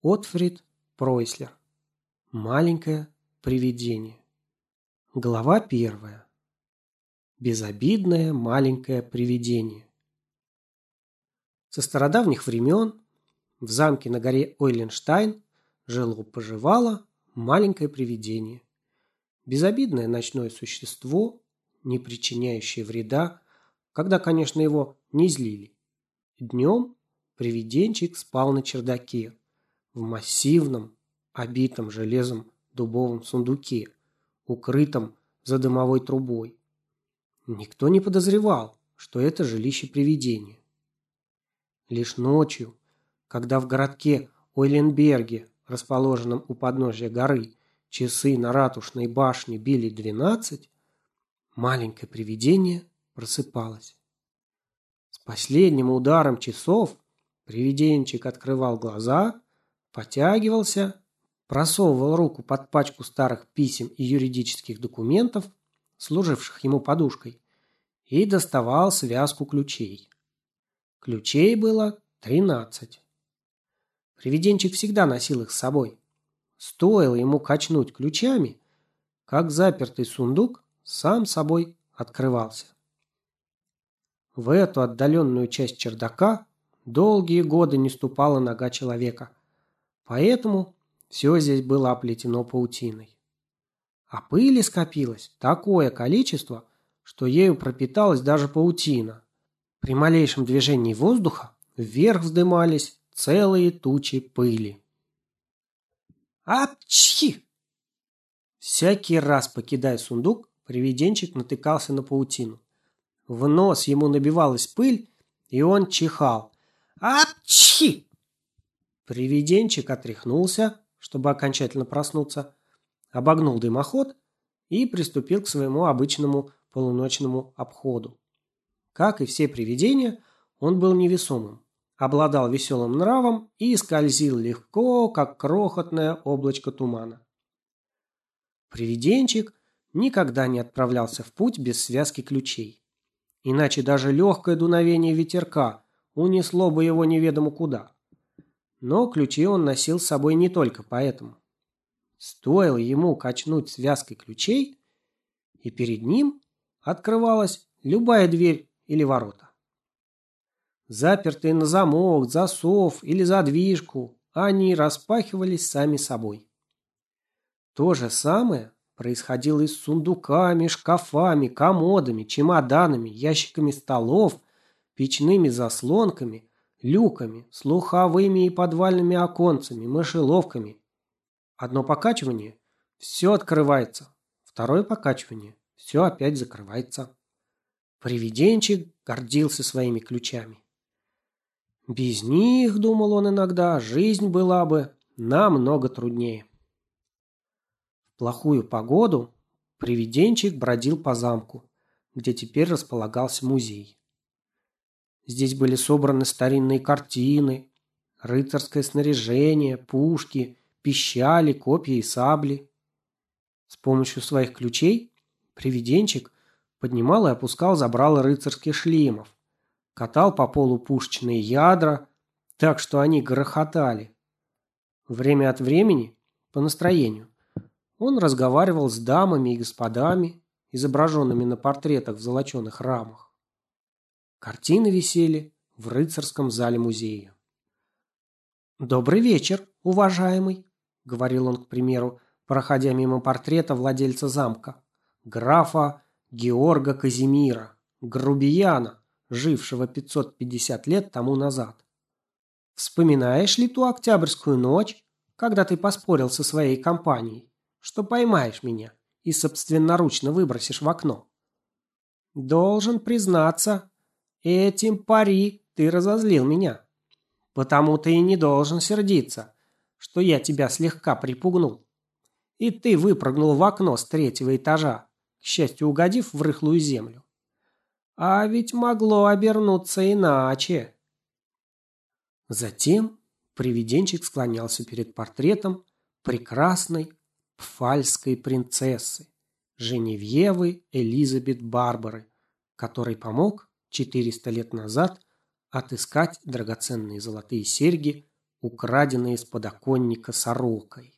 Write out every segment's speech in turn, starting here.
Отфрид Пройслер. Маленькое привидение. Глава первая. Безобидное маленькое привидение. Со стародавних времен в замке на горе Ойленштайн жило-поживало маленькое привидение. Безобидное ночное существо, не причиняющее вреда, когда, конечно, его не злили. Днем привиденчик спал на чердаке, в массивном, обитом железом дубовом сундуке, укрытом за дымовой трубой. Никто не подозревал, что это жилище привидения. Лишь ночью, когда в городке Ойленберге, расположенном у подножия горы, часы на ратушной башне били двенадцать, маленькое привидение просыпалось. С последним ударом часов привиденчик открывал глаза, потягивался, просовывал руку под пачку старых писем и юридических документов, служивших ему подушкой, и доставал связку ключей. Ключей было тринадцать. Привиденчик всегда носил их с собой. Стоило ему качнуть ключами, как запертый сундук сам собой открывался. В эту отдаленную часть чердака долгие годы не ступала нога человека. Поэтому все здесь было оплетено паутиной. А пыли скопилось такое количество, что ею пропиталась даже паутина. При малейшем движении воздуха вверх вздымались целые тучи пыли. Апчхи! Всякий раз, покидая сундук, привиденчик натыкался на паутину. В нос ему набивалась пыль, и он чихал. Апчхи! Привиденчик отряхнулся, чтобы окончательно проснуться, обогнул дымоход и приступил к своему обычному полуночному обходу. Как и все привидения, он был невесомым, обладал веселым нравом и скользил легко, как крохотное облачко тумана. Привиденчик никогда не отправлялся в путь без связки ключей. Иначе даже легкое дуновение ветерка унесло бы его неведомо куда. Но ключи он носил с собой не только поэтому. Стоило ему качнуть связкой ключей, и перед ним открывалась любая дверь или ворота. Запертые на замок, засов или задвижку, они распахивались сами собой. То же самое происходило и с сундуками, шкафами, комодами, чемоданами, ящиками столов, печными заслонками люками, слуховыми и подвальными оконцами, мышеловками. Одно покачивание – все открывается. Второе покачивание – все опять закрывается. Привиденчик гордился своими ключами. Без них, думал он иногда, жизнь была бы намного труднее. В плохую погоду привиденчик бродил по замку, где теперь располагался музей. Здесь были собраны старинные картины, рыцарское снаряжение, пушки, пищали, копья и сабли. С помощью своих ключей привиденчик поднимал и опускал забрало рыцарских шлемов, катал по полу пушечные ядра, так что они грохотали. Время от времени, по настроению, он разговаривал с дамами и господами, изображенными на портретах в золоченых рамах. Картины висели в рыцарском зале музея. «Добрый вечер, уважаемый», — говорил он, к примеру, проходя мимо портрета владельца замка, графа Георга Казимира, грубияна, жившего 550 лет тому назад. «Вспоминаешь ли ту октябрьскую ночь, когда ты поспорил со своей компанией, что поймаешь меня и собственноручно выбросишь в окно?» «Должен признаться, Этим пари ты разозлил меня. Потому ты и не должен сердиться, что я тебя слегка припугнул. И ты выпрыгнул в окно с третьего этажа, к счастью, угодив в рыхлую землю. А ведь могло обернуться иначе. Затем привиденчик склонялся перед портретом прекрасной пфальской принцессы Женевьевы Элизабет Барбары, которой помог 400 лет назад отыскать драгоценные золотые серьги украденные из подоконника сорокой.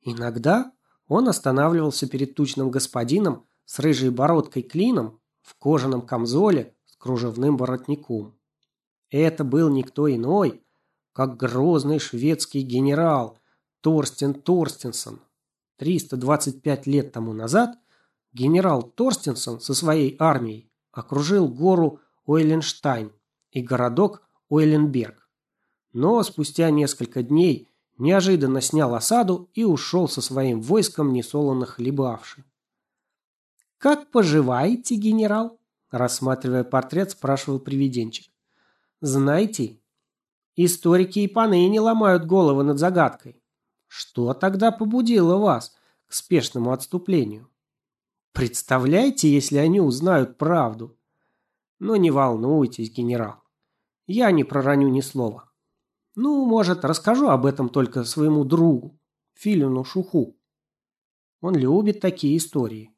Иногда он останавливался перед тучным господином с рыжей бородкой клином в кожаном камзоле с кружевным воротником. Это был никто иной, как грозный шведский генерал Торстен Торстенсон. 325 лет тому назад генерал Торстенсон со своей армией окружил гору Ойленштайн и городок Ойленберг. Но спустя несколько дней неожиданно снял осаду и ушел со своим войском несолоно хлебавши. «Как поживаете, генерал?» Рассматривая портрет, спрашивал привиденчик. «Знаете, историки и поныне ломают головы над загадкой. Что тогда побудило вас к спешному отступлению? Представляете, если они узнают правду? Но не волнуйтесь, генерал. Я не пророню ни слова. Ну, может, расскажу об этом только своему другу, Филину Шуху. Он любит такие истории.